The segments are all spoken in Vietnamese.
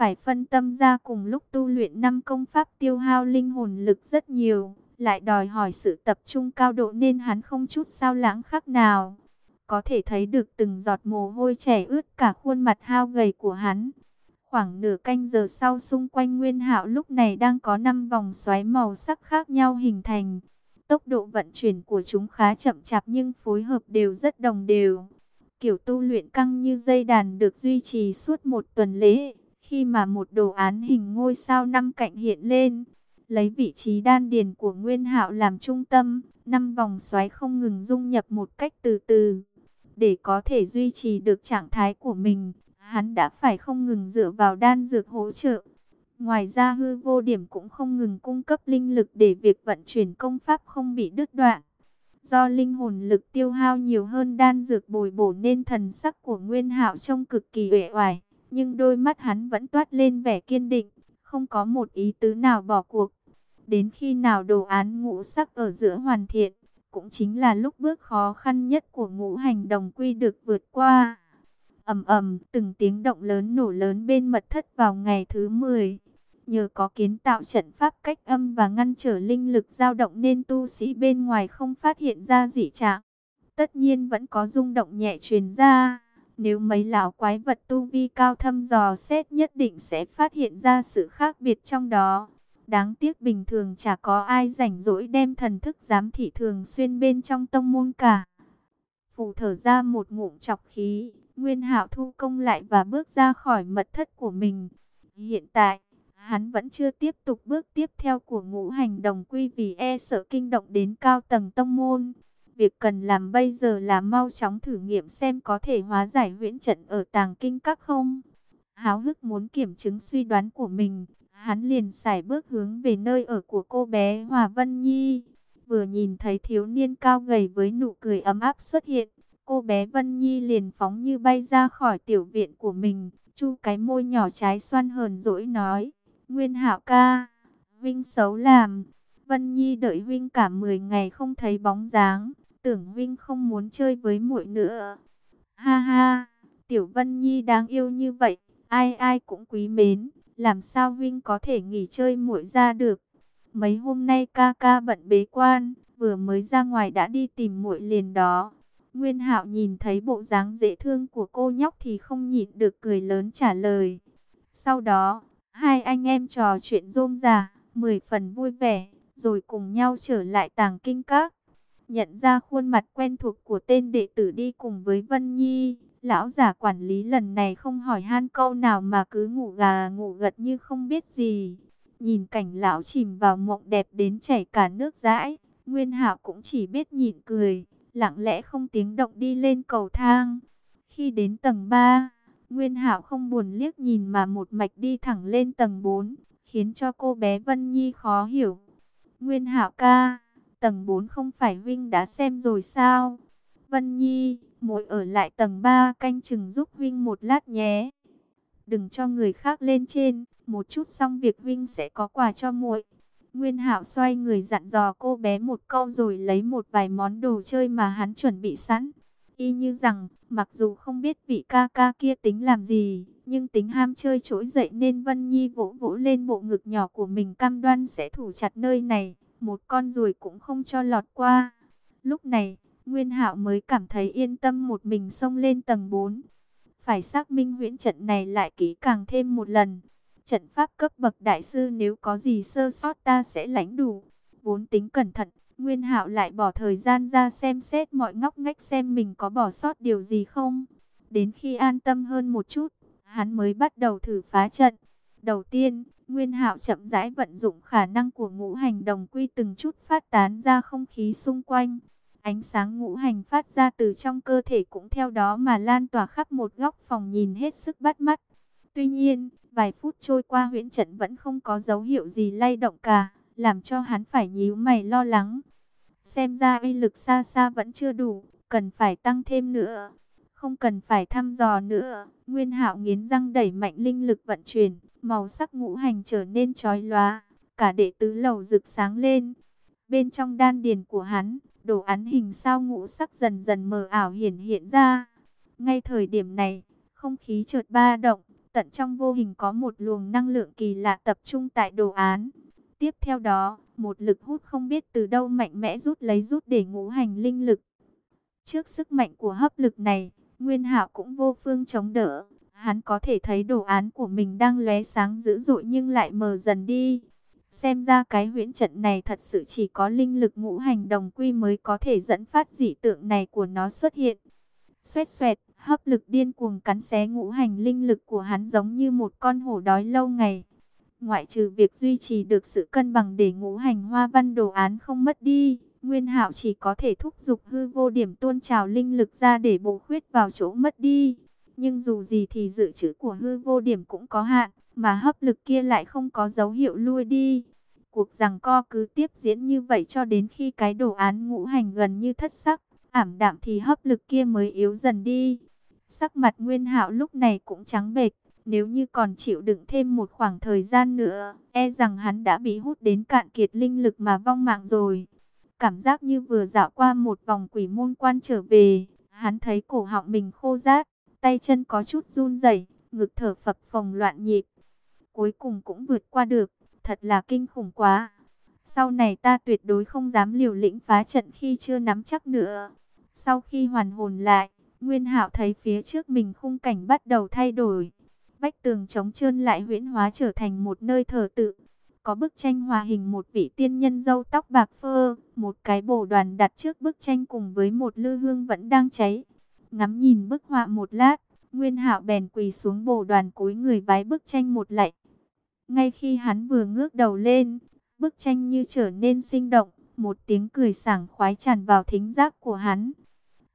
phải phân tâm ra cùng lúc tu luyện năm công pháp tiêu hao linh hồn lực rất nhiều, lại đòi hỏi sự tập trung cao độ nên hắn không chút sao lãng khác nào. Có thể thấy được từng giọt mồ hôi chảy ướt cả khuôn mặt hao gầy của hắn. Khoảng nửa canh giờ sau xung quanh Nguyên Hạo lúc này đang có 5 vòng xoáy màu sắc khác nhau hình thành. Tốc độ vận chuyển của chúng khá chậm chạp nhưng phối hợp đều rất đồng đều. Kiểu tu luyện căng như dây đàn được duy trì suốt một tuần lễ. Khi mà một đồ án hình ngôi sao năm cạnh hiện lên, lấy vị trí đan điền của Nguyên Hạo làm trung tâm, năm vòng xoáy không ngừng dung nhập một cách từ từ. Để có thể duy trì được trạng thái của mình, hắn đã phải không ngừng dựa vào đan dược hỗ trợ. Ngoài ra hư vô điểm cũng không ngừng cung cấp linh lực để việc vận chuyển công pháp không bị đứt đoạn. Do linh hồn lực tiêu hao nhiều hơn đan dược bồi bổ nên thần sắc của Nguyên Hạo trông cực kỳ uể oải, nhưng đôi mắt hắn vẫn toát lên vẻ kiên định, không có một ý tứ nào bỏ cuộc. Đến khi nào đồ án ngũ sắc ở giữa hoàn thiện, cũng chính là lúc bước khó khăn nhất của ngũ hành đồng quy được vượt qua ầm ầm, từng tiếng động lớn nổ lớn bên mật thất vào ngày thứ 10. Nhờ có kiến tạo trận pháp cách âm và ngăn trở linh lực dao động nên tu sĩ bên ngoài không phát hiện ra dị trạng. Tất nhiên vẫn có rung động nhẹ truyền ra. Nếu mấy lão quái vật tu vi cao thâm dò xét nhất định sẽ phát hiện ra sự khác biệt trong đó. Đáng tiếc bình thường chả có ai rảnh rỗi đem thần thức giám thị thường xuyên bên trong tông môn cả. Phủ thở ra một ngụm chọc khí, Nguyên Hạo thu công lại và bước ra khỏi mật thất của mình. Hiện tại, hắn vẫn chưa tiếp tục bước tiếp theo của ngũ hành đồng quy vì e sợ kinh động đến cao tầng tông môn. Việc cần làm bây giờ là mau chóng thử nghiệm xem có thể hóa giải huyễn trận ở tàng kinh các không. Háo hức muốn kiểm chứng suy đoán của mình, hắn liền xài bước hướng về nơi ở của cô bé Hòa Vân Nhi. Vừa nhìn thấy thiếu niên cao gầy với nụ cười ấm áp xuất hiện, Cô bé Vân Nhi liền phóng như bay ra khỏi tiểu viện của mình, chu cái môi nhỏ trái xoan hờn dỗi nói, Nguyên Hạo ca, Vinh xấu làm, Vân Nhi đợi Vinh cả 10 ngày không thấy bóng dáng, tưởng Vinh không muốn chơi với muội nữa. Ha ha, tiểu Vân Nhi đáng yêu như vậy, ai ai cũng quý mến, làm sao Vinh có thể nghỉ chơi muội ra được. Mấy hôm nay ca ca bận bế quan, vừa mới ra ngoài đã đi tìm muội liền đó. Nguyên Hạo nhìn thấy bộ dáng dễ thương của cô nhóc thì không nhịn được cười lớn trả lời. Sau đó, hai anh em trò chuyện rôm rà, mười phần vui vẻ, rồi cùng nhau trở lại tàng kinh các. Nhận ra khuôn mặt quen thuộc của tên đệ tử đi cùng với Vân Nhi, lão giả quản lý lần này không hỏi han câu nào mà cứ ngủ gà ngủ gật như không biết gì. Nhìn cảnh lão chìm vào mộng đẹp đến chảy cả nước dãi, Nguyên Hạo cũng chỉ biết nhịn cười lặng lẽ không tiếng động đi lên cầu thang. Khi đến tầng 3, Nguyên Hạo không buồn liếc nhìn mà một mạch đi thẳng lên tầng 4, khiến cho cô bé Vân Nhi khó hiểu. Nguyên Hạo ca, tầng 4 không phải Vinh đã xem rồi sao? Vân Nhi, muội ở lại tầng 3 canh chừng giúp Vinh một lát nhé. Đừng cho người khác lên trên, một chút xong việc Vinh sẽ có quà cho muội. Nguyên Hạo xoay người dặn dò cô bé một câu rồi lấy một vài món đồ chơi mà hắn chuẩn bị sẵn. Y như rằng, mặc dù không biết vị ca ca kia tính làm gì, nhưng tính ham chơi trỗi dậy nên Vân Nhi vỗ vỗ lên bộ ngực nhỏ của mình cam đoan sẽ thủ chặt nơi này, một con ruồi cũng không cho lọt qua. Lúc này, Nguyên Hạo mới cảm thấy yên tâm một mình xông lên tầng 4. Phải xác minh huyễn trận này lại kỹ càng thêm một lần. Trận pháp cấp bậc đại sư nếu có gì sơ sót ta sẽ lãnh đủ. Vốn tính cẩn thận, Nguyên Hạo lại bỏ thời gian ra xem xét mọi ngóc ngách xem mình có bỏ sót điều gì không. Đến khi an tâm hơn một chút, hắn mới bắt đầu thử phá trận. Đầu tiên, Nguyên Hạo chậm rãi vận dụng khả năng của ngũ hành đồng quy từng chút phát tán ra không khí xung quanh. Ánh sáng ngũ hành phát ra từ trong cơ thể cũng theo đó mà lan tỏa khắp một góc phòng nhìn hết sức bắt mắt. Tuy nhiên, Vài phút trôi qua huyễn trận vẫn không có dấu hiệu gì lay động cả, làm cho hắn phải nhíu mày lo lắng. Xem ra uy lực xa xa vẫn chưa đủ, cần phải tăng thêm nữa. Không cần phải thăm dò nữa. Nguyên hạo nghiến răng đẩy mạnh linh lực vận chuyển, màu sắc ngũ hành trở nên chói lóa. Cả đệ tứ lầu rực sáng lên. Bên trong đan điền của hắn, đồ án hình sao ngũ sắc dần dần mờ ảo hiển hiện ra. Ngay thời điểm này, không khí chợt ba động, tận trong vô hình có một luồng năng lượng kỳ lạ tập trung tại đồ án. Tiếp theo đó, một lực hút không biết từ đâu mạnh mẽ rút lấy rút để ngũ hành linh lực. Trước sức mạnh của hấp lực này, Nguyên Hạo cũng vô phương chống đỡ. Hắn có thể thấy đồ án của mình đang lóe sáng dữ dội nhưng lại mờ dần đi. Xem ra cái huyễn trận này thật sự chỉ có linh lực ngũ hành đồng quy mới có thể dẫn phát dị tượng này của nó xuất hiện. Xoét xoẹt, hấp lực điên cuồng cắn xé ngũ hành linh lực của hắn giống như một con hổ đói lâu ngày. Ngoại trừ việc duy trì được sự cân bằng để ngũ hành hoa văn đồ án không mất đi, Nguyên Hạo chỉ có thể thúc giục hư vô điểm tuôn trào linh lực ra để bổ khuyết vào chỗ mất đi. Nhưng dù gì thì dự trữ của hư vô điểm cũng có hạn, mà hấp lực kia lại không có dấu hiệu lui đi. Cuộc rằng co cứ tiếp diễn như vậy cho đến khi cái đồ án ngũ hành gần như thất sắc, ảm đạm thì hấp lực kia mới yếu dần đi. Sắc mặt Nguyên Hạo lúc này cũng trắng bệch, nếu như còn chịu đựng thêm một khoảng thời gian nữa, e rằng hắn đã bị hút đến cạn kiệt linh lực mà vong mạng rồi. Cảm giác như vừa dạo qua một vòng quỷ môn quan trở về, hắn thấy cổ họng mình khô rát, tay chân có chút run rẩy, ngực thở phập phồng loạn nhịp. Cuối cùng cũng vượt qua được, thật là kinh khủng quá. Sau này ta tuyệt đối không dám liều lĩnh phá trận khi chưa nắm chắc nữa. Sau khi hoàn hồn lại, Nguyên Hạo thấy phía trước mình khung cảnh bắt đầu thay đổi. Vách tường chống trơn lại huyễn hóa trở thành một nơi thờ tự. Có bức tranh hòa hình một vị tiên nhân dâu tóc bạc phơ, một cái bồ đoàn đặt trước bức tranh cùng với một lư hương vẫn đang cháy. Ngắm nhìn bức họa một lát, Nguyên Hạo bèn quỳ xuống bồ đoàn cúi người vái bức tranh một lạy. Ngay khi hắn vừa ngước đầu lên, bức tranh như trở nên sinh động, một tiếng cười sảng khoái tràn vào thính giác của hắn.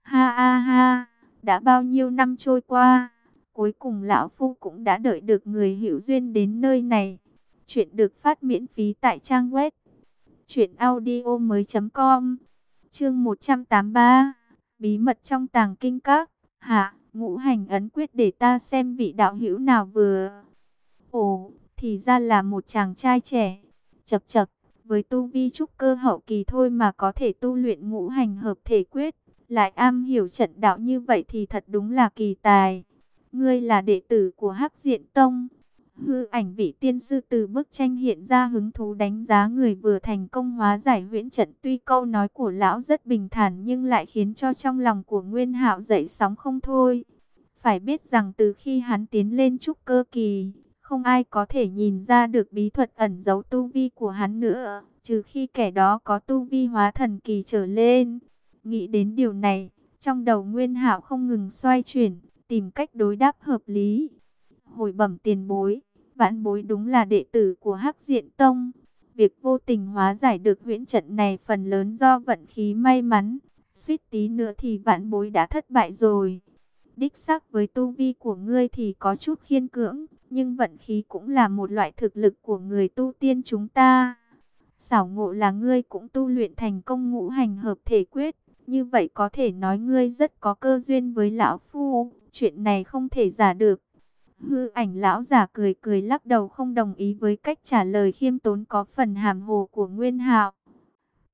Ha ha ha, đã bao nhiêu năm trôi qua, cuối cùng lão phu cũng đã đợi được người hữu duyên đến nơi này. Chuyện được phát miễn phí tại trang web truyệnaudiomoi.com. Chương 183. Bí mật trong tàng kinh các. Hạ, ngũ hành ấn quyết để ta xem vị đạo hữu nào vừa. Ồ, thì ra là một chàng trai trẻ. Chậc chậc, với tu vi trúc cơ hậu kỳ thôi mà có thể tu luyện ngũ hành hợp thể quyết, lại am hiểu trận đạo như vậy thì thật đúng là kỳ tài. Ngươi là đệ tử của Hắc Diện Tông. Hư ảnh vị tiên sư từ bức tranh hiện ra hứng thú đánh giá người vừa thành công hóa giải huyễn trận. Tuy câu nói của lão rất bình thản nhưng lại khiến cho trong lòng của Nguyên Hạo dậy sóng không thôi. Phải biết rằng từ khi hắn tiến lên trúc cơ kỳ, không ai có thể nhìn ra được bí thuật ẩn giấu tu vi của hắn nữa, trừ khi kẻ đó có tu vi hóa thần kỳ trở lên. Nghĩ đến điều này, trong đầu Nguyên Hạo không ngừng xoay chuyển, tìm cách đối đáp hợp lý. Hồi bẩm tiền bối, vãn bối đúng là đệ tử của Hắc Diện Tông. Việc vô tình hóa giải được huyễn trận này phần lớn do vận khí may mắn, suýt tí nữa thì vãn bối đã thất bại rồi. Đích xác với tu vi của ngươi thì có chút khiên cưỡng, nhưng vận khí cũng là một loại thực lực của người tu tiên chúng ta. Xảo ngộ là ngươi cũng tu luyện thành công ngũ hành hợp thể quyết, như vậy có thể nói ngươi rất có cơ duyên với lão phu, chuyện này không thể giả được. Hư ảnh lão giả cười cười lắc đầu không đồng ý với cách trả lời khiêm tốn có phần hàm hồ của Nguyên Hạo.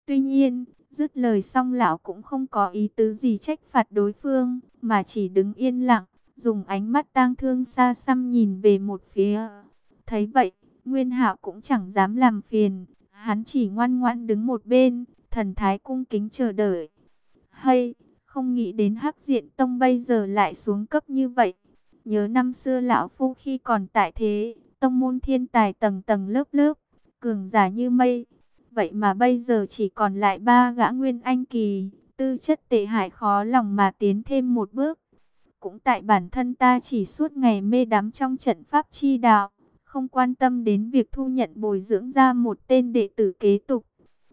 Tuy nhiên, dứt lời xong lão cũng không có ý tứ gì trách phạt đối phương, mà chỉ đứng yên lặng, dùng ánh mắt tang thương xa xăm nhìn về một phía. Thấy vậy, Nguyên Hạo cũng chẳng dám làm phiền, hắn chỉ ngoan ngoãn đứng một bên, thần thái cung kính chờ đợi. Hay, không nghĩ đến Hắc Diện Tông bây giờ lại xuống cấp như vậy. Nhớ năm xưa lão phu khi còn tại thế, tông môn thiên tài tầng tầng lớp lớp, cường giả như mây. Vậy mà bây giờ chỉ còn lại ba gã nguyên anh kỳ, tư chất tệ hại khó lòng mà tiến thêm một bước. Cũng tại bản thân ta chỉ suốt ngày mê đắm trong trận pháp chi đạo, không quan tâm đến việc thu nhận bồi dưỡng ra một tên đệ tử kế tục.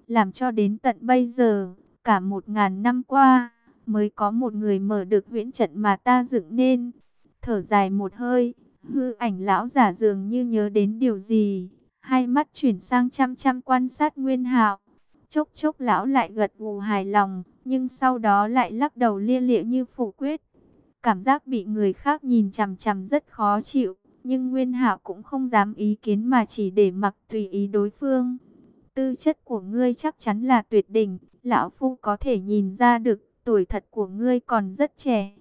Làm cho đến tận bây giờ, cả một ngàn năm qua, mới có một người mở được huyễn trận mà ta dựng nên. Thở dài một hơi, hư ảnh lão giả dường như nhớ đến điều gì, hai mắt chuyển sang chăm chăm quan sát Nguyên Hạo. Chốc chốc lão lại gật gù hài lòng, nhưng sau đó lại lắc đầu lia lịa như phủ quyết. Cảm giác bị người khác nhìn chằm chằm rất khó chịu, nhưng Nguyên Hạo cũng không dám ý kiến mà chỉ để mặc tùy ý đối phương. Tư chất của ngươi chắc chắn là tuyệt đỉnh, lão phu có thể nhìn ra được tuổi thật của ngươi còn rất trẻ.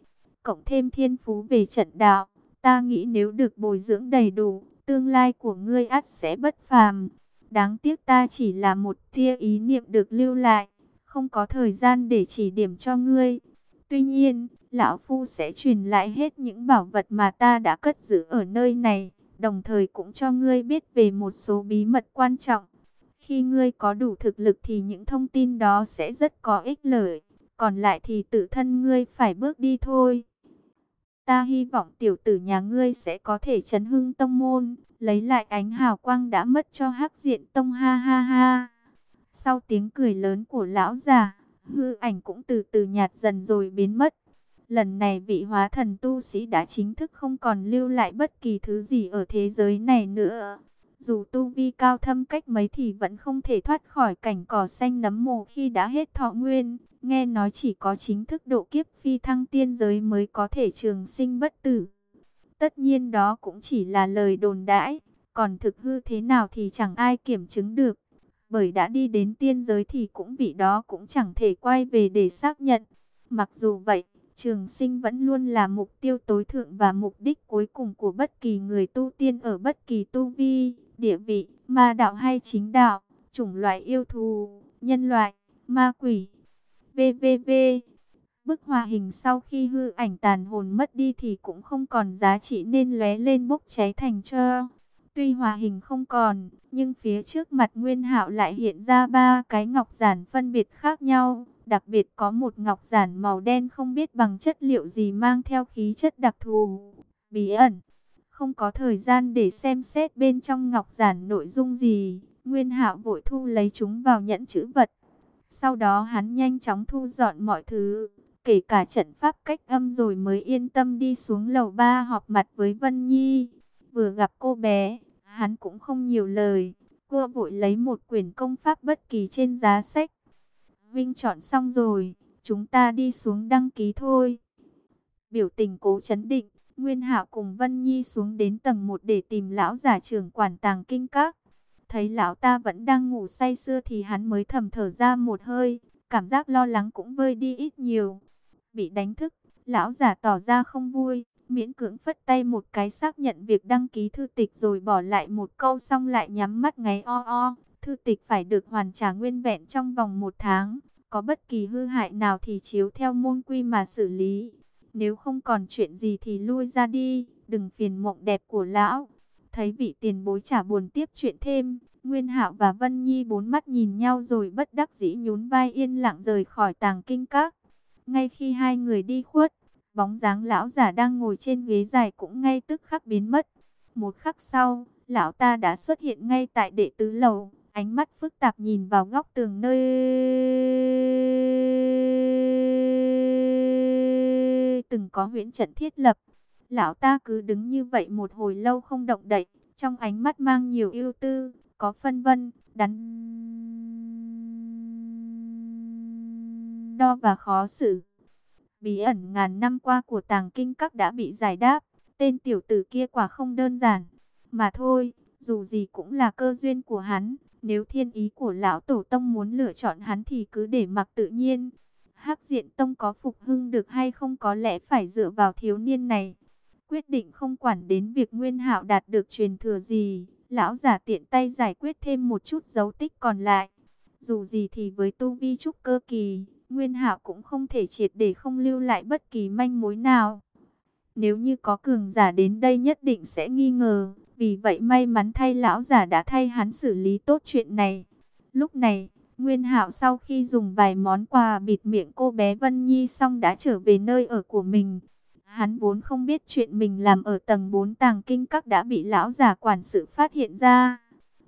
Cộng thêm thiên phú về trận đạo, Ta nghĩ nếu được bồi dưỡng đầy đủ, tương lai của ngươi ắt sẽ bất phàm. Đáng tiếc ta chỉ là một tia ý niệm được lưu lại, không có thời gian để chỉ điểm cho ngươi. Tuy nhiên, lão phu sẽ truyền lại hết những bảo vật mà ta đã cất giữ ở nơi này, đồng thời cũng cho ngươi biết về một số bí mật quan trọng. Khi ngươi có đủ thực lực thì những thông tin đó sẽ rất có ích lợi, còn lại thì tự thân ngươi phải bước đi thôi. Ta hy vọng tiểu tử nhà ngươi sẽ có thể chấn hưng tông môn, lấy lại ánh hào quang đã mất cho hắc diện tông ha ha ha. Sau tiếng cười lớn của lão già, hư ảnh cũng từ từ nhạt dần rồi biến mất. Lần này vị hóa thần tu sĩ đã chính thức không còn lưu lại bất kỳ thứ gì ở thế giới này nữa. Dù tu vi cao thâm cách mấy thì vẫn không thể thoát khỏi cảnh cỏ xanh nấm mồ khi đã hết thọ nguyên. Nghe nói chỉ có chính thức độ kiếp phi thăng tiên giới mới có thể trường sinh bất tử. Tất nhiên đó cũng chỉ là lời đồn đãi, còn thực hư thế nào thì chẳng ai kiểm chứng được. Bởi đã đi đến tiên giới thì cũng vị đó cũng chẳng thể quay về để xác nhận. Mặc dù vậy, trường sinh vẫn luôn là mục tiêu tối thượng và mục đích cuối cùng của bất kỳ người tu tiên ở bất kỳ tu vi, địa vị, ma đạo hay chính đạo, chủng loại yêu thù, nhân loại, ma quỷ. VVV Bức hòa hình sau khi hư ảnh tàn hồn mất đi thì cũng không còn giá trị nên lóe lên bốc cháy thành cho. Tuy hòa hình không còn, nhưng phía trước mặt Nguyên Hạo lại hiện ra ba cái ngọc giản phân biệt khác nhau. Đặc biệt có một ngọc giản màu đen không biết bằng chất liệu gì mang theo khí chất đặc thù, bí ẩn. Không có thời gian để xem xét bên trong ngọc giản nội dung gì, Nguyên Hạo vội thu lấy chúng vào nhẫn chữ vật. Sau đó hắn nhanh chóng thu dọn mọi thứ, kể cả trận pháp cách âm rồi mới yên tâm đi xuống lầu ba họp mặt với Vân Nhi. Vừa gặp cô bé, hắn cũng không nhiều lời, cô vội lấy một quyển công pháp bất kỳ trên giá sách. Vinh chọn xong rồi, chúng ta đi xuống đăng ký thôi. Biểu tình cố chấn định, Nguyên Hạo cùng Vân Nhi xuống đến tầng 1 để tìm lão giả trưởng quản tàng kinh các. Thấy lão ta vẫn đang ngủ say sưa thì hắn mới thầm thở ra một hơi, cảm giác lo lắng cũng vơi đi ít nhiều. Bị đánh thức, lão giả tỏ ra không vui, miễn cưỡng phất tay một cái xác nhận việc đăng ký thư tịch rồi bỏ lại một câu xong lại nhắm mắt ngáy o o. Thư tịch phải được hoàn trả nguyên vẹn trong vòng một tháng, có bất kỳ hư hại nào thì chiếu theo môn quy mà xử lý. Nếu không còn chuyện gì thì lui ra đi, đừng phiền mộng đẹp của lão. Thấy vị tiền bối trả buồn tiếp chuyện thêm, Nguyên Hạo và Vân Nhi bốn mắt nhìn nhau rồi bất đắc dĩ nhún vai yên lặng rời khỏi tàng kinh các. Ngay khi hai người đi khuất, bóng dáng lão giả đang ngồi trên ghế dài cũng ngay tức khắc biến mất. Một khắc sau, lão ta đã xuất hiện ngay tại đệ tứ lầu, ánh mắt phức tạp nhìn vào góc tường nơi từng có huyễn trận thiết lập. Lão ta cứ đứng như vậy một hồi lâu không động đậy, trong ánh mắt mang nhiều ưu tư, có phân vân, đắn đo và khó xử. Bí ẩn ngàn năm qua của tàng kinh các đã bị giải đáp, tên tiểu tử kia quả không đơn giản. Mà thôi, dù gì cũng là cơ duyên của hắn, nếu thiên ý của lão tổ tông muốn lựa chọn hắn thì cứ để mặc tự nhiên. Hắc diện tông có phục hưng được hay không có lẽ phải dựa vào thiếu niên này. Quyết định không quản đến việc Nguyên Hạo đạt được truyền thừa gì, lão giả tiện tay giải quyết thêm một chút dấu tích còn lại. Dù gì thì với tu vi trúc cơ kỳ, Nguyên Hạo cũng không thể triệt để không lưu lại bất kỳ manh mối nào. Nếu như có cường giả đến đây nhất định sẽ nghi ngờ, vì vậy may mắn thay lão giả đã thay hắn xử lý tốt chuyện này. Lúc này, Nguyên Hạo sau khi dùng vài món quà bịt miệng cô bé Vân Nhi xong đã trở về nơi ở của mình. Hắn vốn không biết chuyện mình làm ở tầng 4 tàng kinh các đã bị lão giả quản sự phát hiện ra.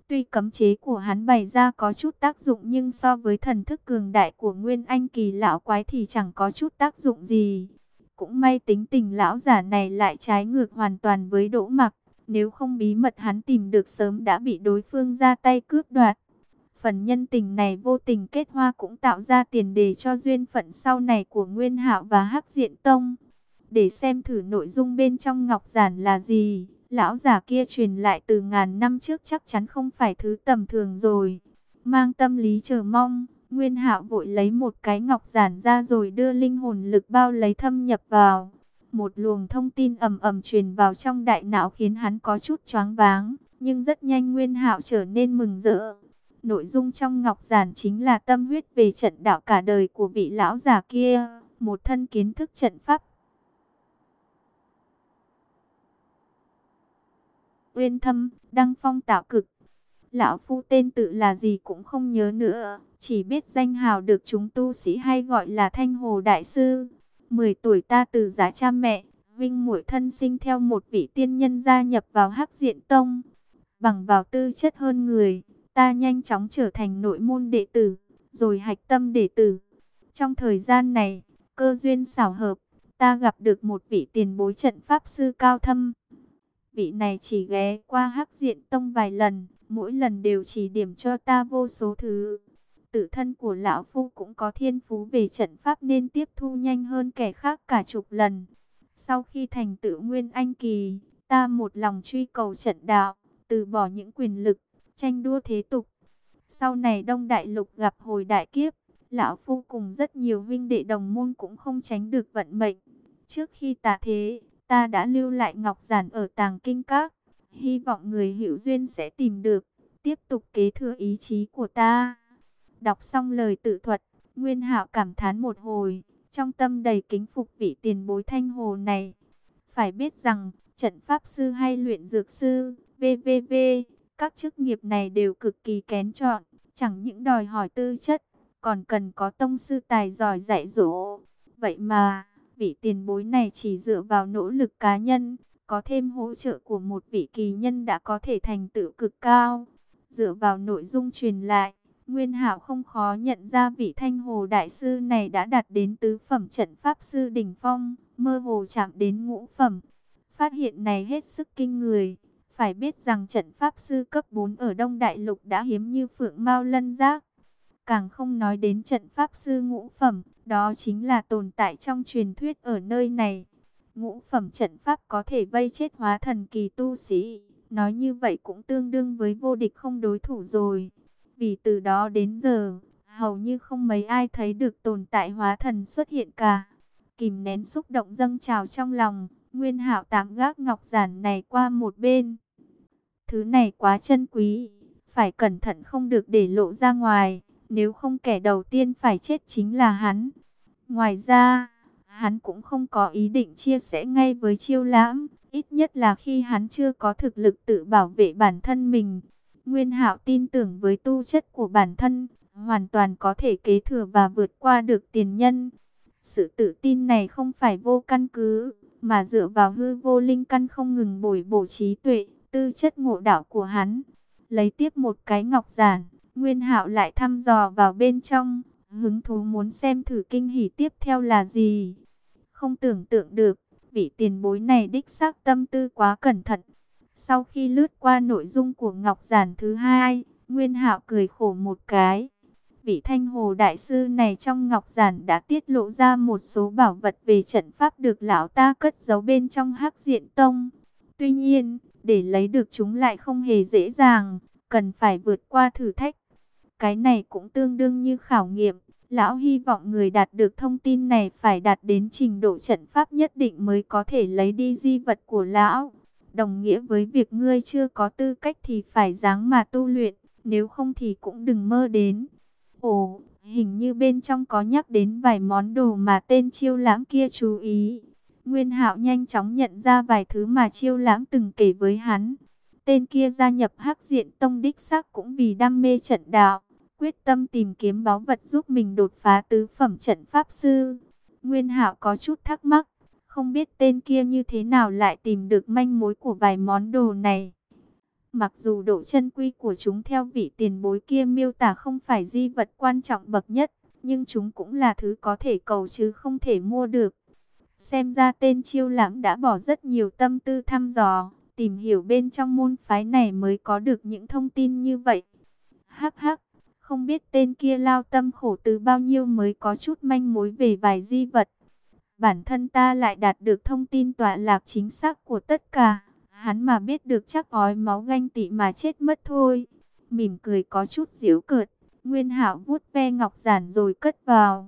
Tuy cấm chế của hắn bày ra có chút tác dụng nhưng so với thần thức cường đại của Nguyên Anh kỳ lão quái thì chẳng có chút tác dụng gì. Cũng may tính tình lão giả này lại trái ngược hoàn toàn với đỗ mặc. Nếu không bí mật hắn tìm được sớm đã bị đối phương ra tay cướp đoạt. Phần nhân tình này vô tình kết hoa cũng tạo ra tiền đề cho duyên phận sau này của Nguyên Hạo và Hắc Diện Tông. Để xem thử nội dung bên trong ngọc giản là gì, lão giả kia truyền lại từ ngàn năm trước chắc chắn không phải thứ tầm thường rồi. Mang tâm lý chờ mong, Nguyên Hạo vội lấy một cái ngọc giản ra rồi đưa linh hồn lực bao lấy thâm nhập vào. Một luồng thông tin ầm ầm truyền vào trong đại não khiến hắn có chút choáng váng, nhưng rất nhanh Nguyên Hạo trở nên mừng rỡ. Nội dung trong ngọc giản chính là tâm huyết về trận đạo cả đời của vị lão già kia, một thân kiến thức trận pháp. Uyên thâm, đăng phong tạo cực. Lão phu tên tự là gì cũng không nhớ nữa, chỉ biết danh hào được chúng tu sĩ hay gọi là Thanh Hồ Đại Sư. 10 tuổi ta từ giá cha mẹ, vinh muội thân sinh theo một vị tiên nhân gia nhập vào Hắc Diện Tông. Bằng vào tư chất hơn người, ta nhanh chóng trở thành nội môn đệ tử, rồi hạch tâm đệ tử. Trong thời gian này, cơ duyên xảo hợp, ta gặp được một vị tiền bối trận pháp sư cao thâm. Vị này chỉ ghé qua Hắc Diện Tông vài lần, mỗi lần đều chỉ điểm cho ta vô số thứ. Tự thân của lão phu cũng có thiên phú về trận pháp nên tiếp thu nhanh hơn kẻ khác cả chục lần. Sau khi thành tựu nguyên anh kỳ, ta một lòng truy cầu trận đạo, từ bỏ những quyền lực, tranh đua thế tục. Sau này Đông Đại Lục gặp hồi đại kiếp, lão phu cùng rất nhiều vinh đệ đồng môn cũng không tránh được vận mệnh. Trước khi tạ thế, ta đã lưu lại ngọc giản ở tàng kinh các, hy vọng người hữu duyên sẽ tìm được, tiếp tục kế thừa ý chí của ta. Đọc xong lời tự thuật, Nguyên Hạo cảm thán một hồi, trong tâm đầy kính phục vị tiền bối thanh hồ này. Phải biết rằng, trận pháp sư hay luyện dược sư, VVV, các chức nghiệp này đều cực kỳ kén chọn, chẳng những đòi hỏi tư chất, còn cần có tông sư tài giỏi dạy dỗ. Vậy mà, vị tiền bối này chỉ dựa vào nỗ lực cá nhân, có thêm hỗ trợ của một vị kỳ nhân đã có thể thành tựu cực cao. Dựa vào nội dung truyền lại, Nguyên hảo không khó nhận ra vị Thanh Hồ đại sư này đã đạt đến tứ phẩm trận pháp sư đỉnh phong, mơ hồ chạm đến ngũ phẩm. Phát hiện này hết sức kinh người. Phải biết rằng trận pháp sư cấp 4 ở Đông Đại Lục đã hiếm như phượng mao lân giác. Càng không nói đến trận pháp sư ngũ phẩm, đó chính là tồn tại trong truyền thuyết ở nơi này. Ngũ phẩm trận pháp có thể vây chết hóa thần kỳ tu sĩ, nói như vậy cũng tương đương với vô địch không đối thủ rồi. Vì từ đó đến giờ, hầu như không mấy ai thấy được tồn tại hóa thần xuất hiện cả. Kìm nén xúc động dâng trào trong lòng, Nguyên Hạo tạm gác ngọc giản này qua một bên. Thứ này quá chân quý, phải cẩn thận không được để lộ ra ngoài, nếu không kẻ đầu tiên phải chết chính là hắn. Ngoài ra, hắn cũng không có ý định chia sẻ ngay với chiêu lãm, ít nhất là khi hắn chưa có thực lực tự bảo vệ bản thân mình. Nguyên Hạo tin tưởng với tu chất của bản thân, hoàn toàn có thể kế thừa và vượt qua được tiền nhân. Sự tự tin này không phải vô căn cứ, mà dựa vào hư vô linh căn không ngừng bồi bổ trí tuệ, tư chất ngộ đạo của hắn. Lấy tiếp một cái ngọc giản, Nguyên Hạo lại thăm dò vào bên trong, hứng thú muốn xem thử kinh hỉ tiếp theo là gì. Không tưởng tượng được, vị tiền bối này đích xác tâm tư quá cẩn thận. Sau khi lướt qua nội dung của ngọc giản thứ hai, Nguyên Hạo cười khổ một cái. Vị thanh hồ đại sư này trong ngọc giản đã tiết lộ ra một số bảo vật về trận pháp được lão ta cất giấu bên trong hắc diện tông. Tuy nhiên, để lấy được chúng lại không hề dễ dàng, cần phải vượt qua thử thách. Cái này cũng tương đương như khảo nghiệm. Lão hy vọng người đạt được thông tin này phải đạt đến trình độ trận pháp nhất định mới có thể lấy đi di vật của lão. Đồng nghĩa với việc ngươi chưa có tư cách thì phải dáng mà tu luyện, nếu không thì cũng đừng mơ đến. Ồ, hình như bên trong có nhắc đến vài món đồ mà tên chiêu lãm kia chú ý. Nguyên Hạo nhanh chóng nhận ra vài thứ mà chiêu lãm từng kể với hắn. Tên kia gia nhập hắc diện tông đích xác cũng vì đam mê trận đạo, quyết tâm tìm kiếm báu vật giúp mình đột phá tứ phẩm trận pháp sư. Nguyên Hạo có chút thắc mắc, không biết tên kia như thế nào lại tìm được manh mối của vài món đồ này. Mặc dù độ chân quy của chúng theo vị tiền bối kia miêu tả không phải di vật quan trọng bậc nhất, nhưng chúng cũng là thứ có thể cầu chứ không thể mua được. Xem ra tên chiêu lãm đã bỏ rất nhiều tâm tư thăm dò, tìm hiểu bên trong môn phái này mới có được những thông tin như vậy. Hắc hắc, không biết tên kia lao tâm khổ từ bao nhiêu mới có chút manh mối về vài di vật. Bản thân ta lại đạt được thông tin tọa lạc chính xác của tất cả. Hắn mà biết được chắc ói máu ganh tị mà chết mất thôi. Mỉm cười có chút giễu cợt. Nguyên hạo vuốt ve ngọc giản rồi cất vào.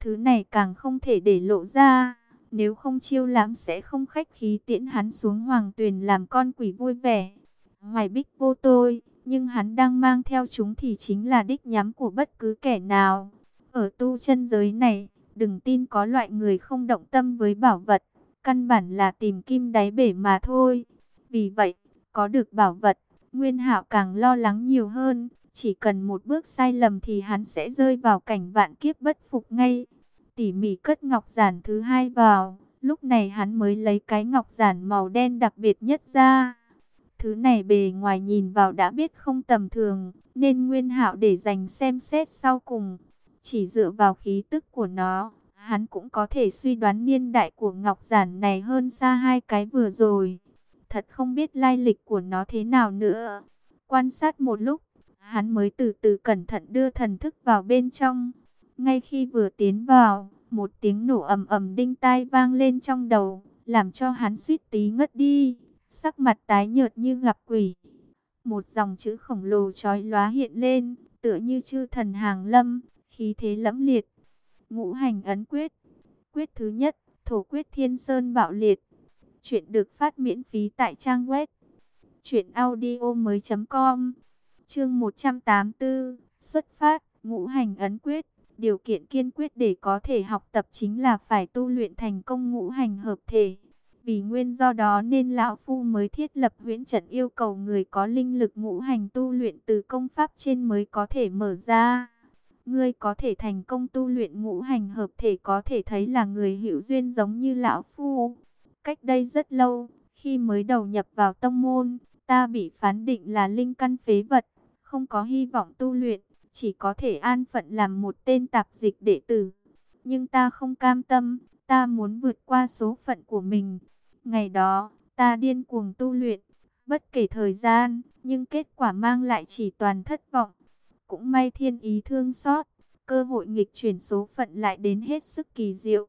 Thứ này càng không thể để lộ ra. Nếu không chiêu lãm sẽ không khách khí tiễn hắn xuống hoàng tuyền làm con quỷ vui vẻ. Hoài bích vô tôi, nhưng hắn đang mang theo chúng thì chính là đích nhắm của bất cứ kẻ nào. Ở tu chân giới này, đừng tin có loại người không động tâm với bảo vật, căn bản là tìm kim đáy bể mà thôi. Vì vậy, có được bảo vật, Nguyên Hạo càng lo lắng nhiều hơn, chỉ cần một bước sai lầm thì hắn sẽ rơi vào cảnh vạn kiếp bất phục ngay. Tỉ mỉ cất ngọc giản thứ hai vào, lúc này hắn mới lấy cái ngọc giản màu đen đặc biệt nhất ra. Thứ này bề ngoài nhìn vào đã biết không tầm thường, nên Nguyên Hạo để dành xem xét sau cùng. Chỉ dựa vào khí tức của nó, hắn cũng có thể suy đoán niên đại của ngọc giản này hơn xa hai cái vừa rồi. Thật không biết lai lịch của nó thế nào nữa. Quan sát một lúc, hắn mới từ từ cẩn thận đưa thần thức vào bên trong. Ngay khi vừa tiến vào, một tiếng nổ ầm ầm đinh tai vang lên trong đầu, làm cho hắn suýt tí ngất đi, sắc mặt tái nhợt như gặp quỷ. Một dòng chữ khổng lồ chói lóa hiện lên, tựa như chư thần hàng lâm, khí thế lẫm liệt. Ngũ hành ấn quyết. Quyết thứ nhất, thổ quyết thiên sơn bạo liệt. Chuyện được phát miễn phí tại trang web. Chuyện audio mới com. Chương 184, xuất phát, ngũ hành ấn quyết. Điều kiện kiên quyết để có thể học tập chính là phải tu luyện thành công ngũ hành hợp thể. Vì nguyên do đó nên Lão Phu mới thiết lập huyễn trận yêu cầu người có linh lực ngũ hành tu luyện từ công pháp trên mới có thể mở ra. Ngươi có thể thành công tu luyện ngũ hành hợp thể có thể thấy là người hữu duyên giống như Lão Phu. Cách đây rất lâu, khi mới đầu nhập vào tông môn, ta bị phán định là linh căn phế vật, không có hy vọng tu luyện, chỉ có thể an phận làm một tên tạp dịch đệ tử. Nhưng ta không cam tâm, ta muốn vượt qua số phận của mình. Ngày đó, ta điên cuồng tu luyện, bất kể thời gian, nhưng kết quả mang lại chỉ toàn thất vọng. Cũng may thiên ý thương xót, cơ hội nghịch chuyển số phận lại đến hết sức kỳ diệu.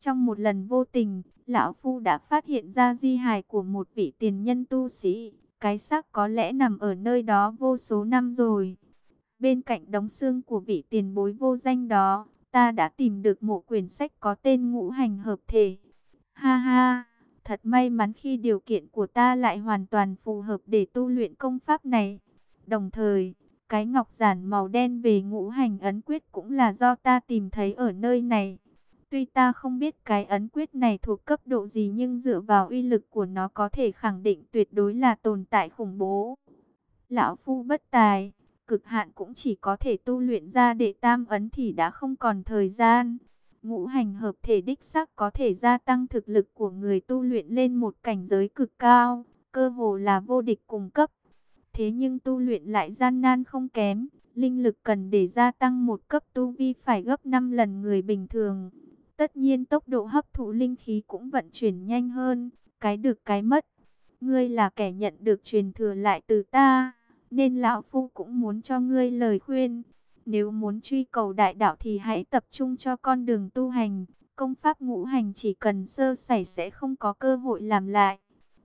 Trong một lần vô tình, Lão Phu đã phát hiện ra di hài của một vị tiền nhân tu sĩ. Cái xác có lẽ nằm ở nơi đó vô số năm rồi. Bên cạnh đống xương của vị tiền bối vô danh đó, ta đã tìm được một quyển sách có tên ngũ hành hợp thể. Ha ha, thật may mắn khi điều kiện của ta lại hoàn toàn phù hợp để tu luyện công pháp này. Đồng thời, cái ngọc giản màu đen về ngũ hành ấn quyết cũng là do ta tìm thấy ở nơi này. Tuy ta không biết cái ấn quyết này thuộc cấp độ gì nhưng dựa vào uy lực của nó có thể khẳng định tuyệt đối là tồn tại khủng bố. Lão Phu bất tài, cực hạn cũng chỉ có thể tu luyện ra đệ tam ấn thì đã không còn thời gian. Ngũ hành hợp thể đích sắc có thể gia tăng thực lực của người tu luyện lên một cảnh giới cực cao, cơ hồ là vô địch cùng cấp. Thế nhưng tu luyện lại gian nan không kém, linh lực cần để gia tăng một cấp tu vi phải gấp 5 lần người bình thường. Tất nhiên tốc độ hấp thụ linh khí cũng vận chuyển nhanh hơn, cái được cái mất. Ngươi là kẻ nhận được truyền thừa lại từ ta, nên lão phu cũng muốn cho ngươi lời khuyên. Nếu muốn truy cầu đại đạo thì hãy tập trung cho con đường tu hành. Công pháp ngũ hành chỉ cần sơ sẩy sẽ không có cơ hội làm lại.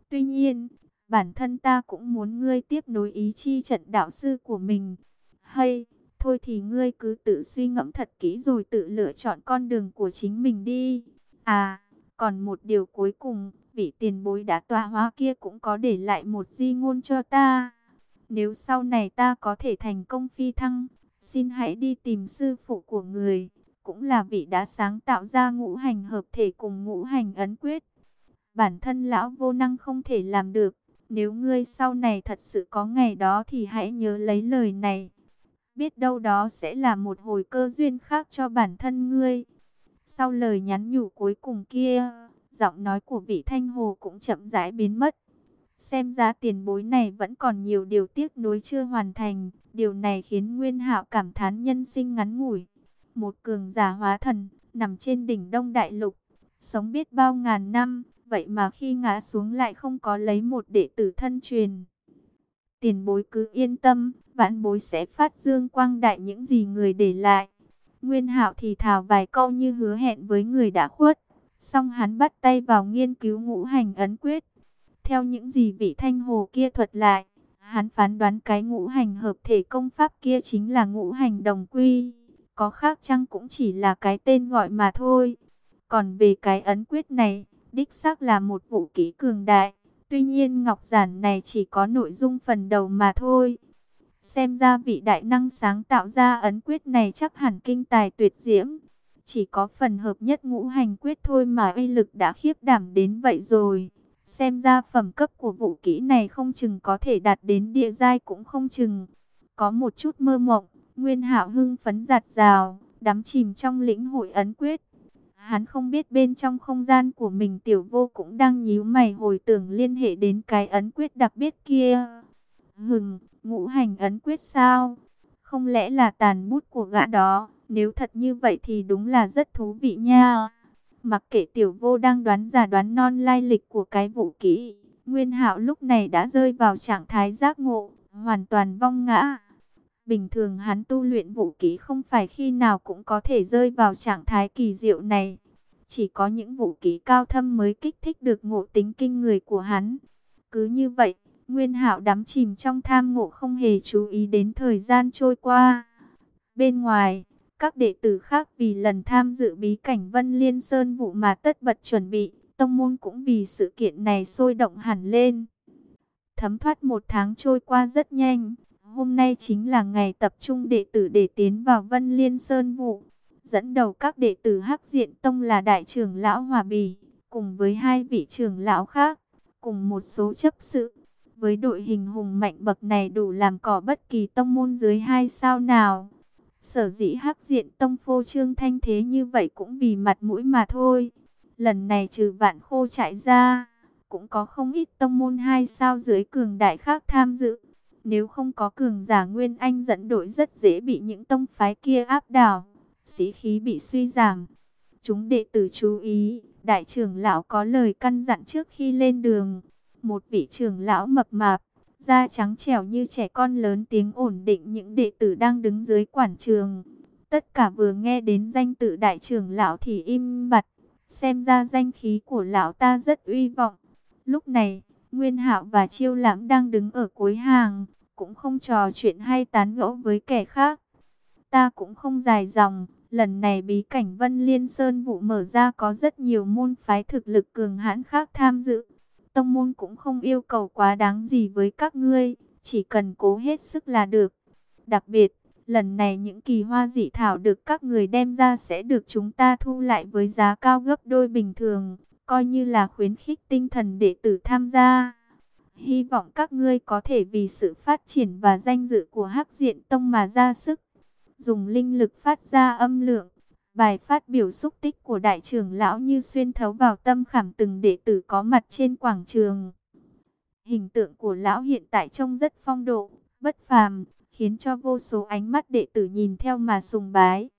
Tuy nhiên, bản thân ta cũng muốn ngươi tiếp nối ý chi trận đạo sư của mình. Hay, thôi thì ngươi cứ tự suy ngẫm thật kỹ rồi tự lựa chọn con đường của chính mình đi. À, còn một điều cuối cùng, vị tiền bối đã tọa hóa kia cũng có để lại một di ngôn cho ta. Nếu sau này ta có thể thành công phi thăng, xin hãy đi tìm sư phụ của người, cũng là vị đã sáng tạo ra ngũ hành hợp thể cùng ngũ hành ấn quyết. Bản thân lão vô năng không thể làm được, nếu ngươi sau này thật sự có ngày đó thì hãy nhớ lấy lời này. Biết đâu đó sẽ là một hồi cơ duyên khác cho bản thân ngươi. Sau lời nhắn nhủ cuối cùng kia, giọng nói của vị thanh hồ cũng chậm rãi biến mất. Xem ra tiền bối này vẫn còn nhiều điều tiếc nuối chưa hoàn thành. Điều này khiến Nguyên Hạo cảm thán nhân sinh ngắn ngủi. Một cường giả hóa thần, nằm trên đỉnh Đông Đại Lục, sống biết bao ngàn năm, vậy mà khi ngã xuống lại không có lấy một đệ tử thân truyền. Tiền bối cứ yên tâm, vãn bối sẽ phát dương quang đại những gì người để lại. Nguyên Hạo thì thào vài câu như hứa hẹn với người đã khuất. Xong hắn bắt tay vào nghiên cứu ngũ hành ấn quyết. Theo những gì vị thanh hồ kia thuật lại, hắn phán đoán cái ngũ hành hợp thể công pháp kia chính là ngũ hành đồng quy. Có khác chăng cũng chỉ là cái tên gọi mà thôi. Còn về cái ấn quyết này, đích xác là một vũ kỹ cường đại. Tuy nhiên ngọc giản này chỉ có nội dung phần đầu mà thôi. Xem ra vị đại năng sáng tạo ra ấn quyết này chắc hẳn kinh tài tuyệt diễm. Chỉ có phần hợp nhất ngũ hành quyết thôi mà uy lực đã khiếp đảm đến vậy rồi. Xem ra phẩm cấp của vũ kỹ này không chừng có thể đạt đến địa giai cũng không chừng. Có một chút mơ mộng, Nguyên Hạo hưng phấn giạt rào, đắm chìm trong lĩnh hội ấn quyết. Hắn không biết bên trong không gian của mình tiểu vô cũng đang nhíu mày hồi tưởng liên hệ đến cái ấn quyết đặc biệt kia. Hừng, ngũ hành ấn quyết sao? Không lẽ là tàn bút của gã đó? Nếu thật như vậy thì đúng là rất thú vị nha. Mặc kệ tiểu vô đang đoán giả đoán non lai lịch của cái vũ kỹ, Nguyên Hạo lúc này đã rơi vào trạng thái giác ngộ, hoàn toàn vong ngã. Bình thường hắn tu luyện vũ kỹ không phải khi nào cũng có thể rơi vào trạng thái kỳ diệu này. Chỉ có những vũ kỹ cao thâm mới kích thích được ngộ tính kinh người của hắn. Cứ như vậy, Nguyên Hạo đắm chìm trong tham ngộ không hề chú ý đến thời gian trôi qua. Bên ngoài, các đệ tử khác vì lần tham dự bí cảnh Vân Liên Sơn vụ mà tất bật chuẩn bị, tông môn cũng vì sự kiện này sôi động hẳn lên. Thấm thoát một tháng trôi qua rất nhanh, hôm nay chính là ngày tập trung đệ tử để tiến vào Vân Liên Sơn vụ. Dẫn đầu các đệ tử Hắc Diện Tông là Đại trưởng Lão Hòa Bì, cùng với hai vị trưởng lão khác, cùng một số chấp sự. Với đội hình hùng mạnh bậc này đủ làm cỏ bất kỳ tông môn dưới hai sao nào. Sở dĩ hắc diện tông phô trương thanh thế như vậy cũng vì mặt mũi mà thôi. Lần này trừ vạn khô chạy ra, cũng có không ít tông môn hai sao dưới cường đại khác tham dự. Nếu không có cường giả Nguyên Anh dẫn đội rất dễ bị những tông phái kia áp đảo, sĩ khí bị suy giảm. Chúng đệ tử chú ý, đại trưởng lão có lời căn dặn trước khi lên đường. Một vị trưởng lão mập mạp, da trắng trẻo như trẻ con lớn tiếng ổn định những đệ tử đang đứng dưới quản trường. Tất cả vừa nghe đến danh tự đại trưởng lão thì im bặt, xem ra danh khí của lão ta rất uy vọng. Lúc này, Nguyên Hạo và Chiêu Lãm đang đứng ở cuối hàng, cũng không trò chuyện hay tán gẫu với kẻ khác. Ta cũng không dài dòng, lần này bí cảnh Vân Liên Sơn vụ mở ra có rất nhiều môn phái thực lực cường hãn khác tham dự. Tông môn cũng không yêu cầu quá đáng gì với các ngươi, chỉ cần cố hết sức là được. Đặc biệt, lần này những kỳ hoa dị thảo được các người đem ra sẽ được chúng ta thu lại với giá cao gấp đôi bình thường, coi như là khuyến khích tinh thần đệ tử tham gia. Hy vọng các ngươi có thể vì sự phát triển và danh dự của Hắc Diện Tông mà ra sức, dùng linh lực phát ra âm lượng Bài phát biểu xúc tích của đại trưởng lão như xuyên thấu vào tâm khảm từng đệ tử có mặt trên quảng trường. Hình tượng của lão hiện tại trông rất phong độ, bất phàm, khiến cho vô số ánh mắt đệ tử nhìn theo mà sùng bái.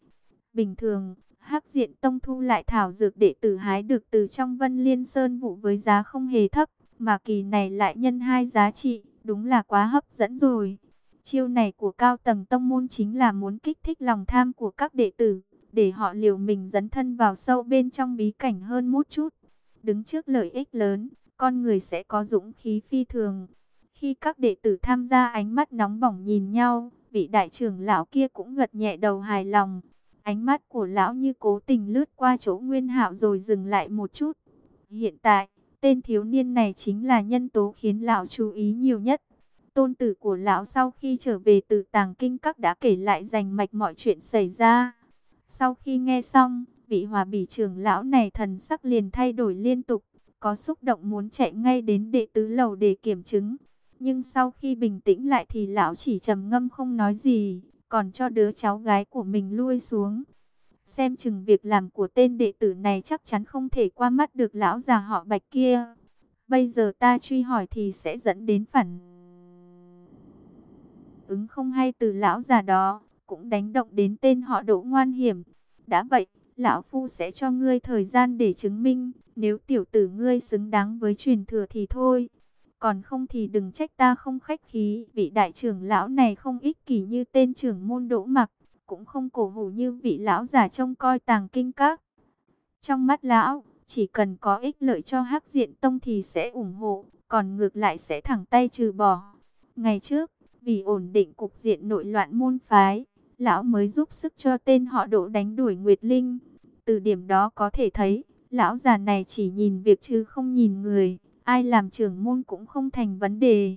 Bình thường, Hắc Diện Tông thu lại thảo dược đệ tử hái được từ trong Vân Liên Sơn vụ với giá không hề thấp, mà kỳ này lại nhân hai giá trị, đúng là quá hấp dẫn rồi. Chiêu này của cao tầng tông môn chính là muốn kích thích lòng tham của các đệ tử để họ liều mình dấn thân vào sâu bên trong bí cảnh hơn một chút. Đứng trước lợi ích lớn, con người sẽ có dũng khí phi thường. Khi các đệ tử tham gia ánh mắt nóng bỏng nhìn nhau, vị đại trưởng lão kia cũng gật nhẹ đầu hài lòng. Ánh mắt của lão như cố tình lướt qua chỗ Nguyên Hạo rồi dừng lại một chút. Hiện tại, tên thiếu niên này chính là nhân tố khiến lão chú ý nhiều nhất. Tôn tử của lão sau khi trở về từ tàng kinh các đã kể lại rành mạch mọi chuyện xảy ra. Sau khi nghe xong, vị hòa bỉ trưởng lão này thần sắc liền thay đổi liên tục, có xúc động muốn chạy ngay đến đệ tứ lầu để kiểm chứng. Nhưng sau khi bình tĩnh lại thì lão chỉ trầm ngâm không nói gì, còn cho đứa cháu gái của mình lui xuống. Xem chừng việc làm của tên đệ tử này chắc chắn không thể qua mắt được lão già họ bạch kia. Bây giờ ta truy hỏi thì sẽ dẫn đến phản ứng không hay từ lão già đó cũng đánh động đến tên họ đỗ ngoan hiểm. Đã vậy, lão phu sẽ cho ngươi thời gian để chứng minh, nếu tiểu tử ngươi xứng đáng với truyền thừa thì thôi. Còn không thì đừng trách ta không khách khí, vị đại trưởng lão này không ích kỷ như tên trưởng môn đỗ mặc, cũng không cổ hủ như vị lão già trông coi tàng kinh các. Trong mắt lão, chỉ cần có ích lợi cho hắc diện tông thì sẽ ủng hộ, còn ngược lại sẽ thẳng tay trừ bỏ. Ngày trước, vì ổn định cục diện nội loạn môn phái, lão mới giúp sức cho tên họ độ đánh đuổi Nguyệt Linh. Từ điểm đó có thể thấy, lão già này chỉ nhìn việc chứ không nhìn người, ai làm trưởng môn cũng không thành vấn đề.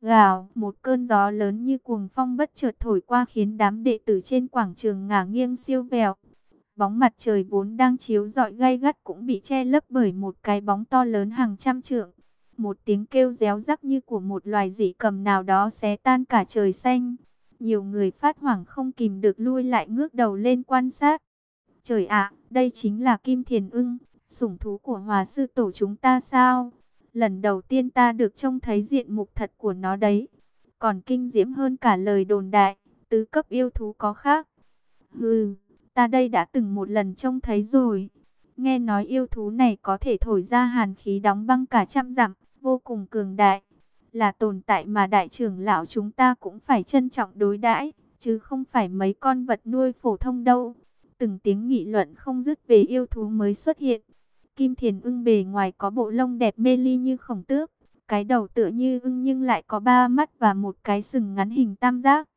Gào, một cơn gió lớn như cuồng phong bất chợt thổi qua khiến đám đệ tử trên quảng trường ngả nghiêng siêu vẹo. Bóng mặt trời vốn đang chiếu rọi gay gắt cũng bị che lấp bởi một cái bóng to lớn hàng trăm trượng. Một tiếng kêu réo rắc như của một loài dị cầm nào đó xé tan cả trời xanh. Nhiều người phát hoảng không kìm được lui lại ngước đầu lên quan sát. Trời ạ, đây chính là Kim Thiền ưng, sủng thú của hòa sư tổ chúng ta sao? Lần đầu tiên ta được trông thấy diện mục thật của nó đấy. Còn kinh diễm hơn cả lời đồn đại, tứ cấp yêu thú có khác. Hừ, ta đây đã từng một lần trông thấy rồi. Nghe nói yêu thú này có thể thổi ra hàn khí đóng băng cả trăm dặm, vô cùng cường đại. Là tồn tại mà đại trưởng lão chúng ta cũng phải trân trọng đối đãi chứ không phải mấy con vật nuôi phổ thông đâu. Từng tiếng nghị luận không dứt về yêu thú mới xuất hiện. Kim Thiền ưng bề ngoài có bộ lông đẹp mê ly như khổng tước. Cái đầu tựa như ưng nhưng lại có ba mắt và một cái sừng ngắn hình tam giác.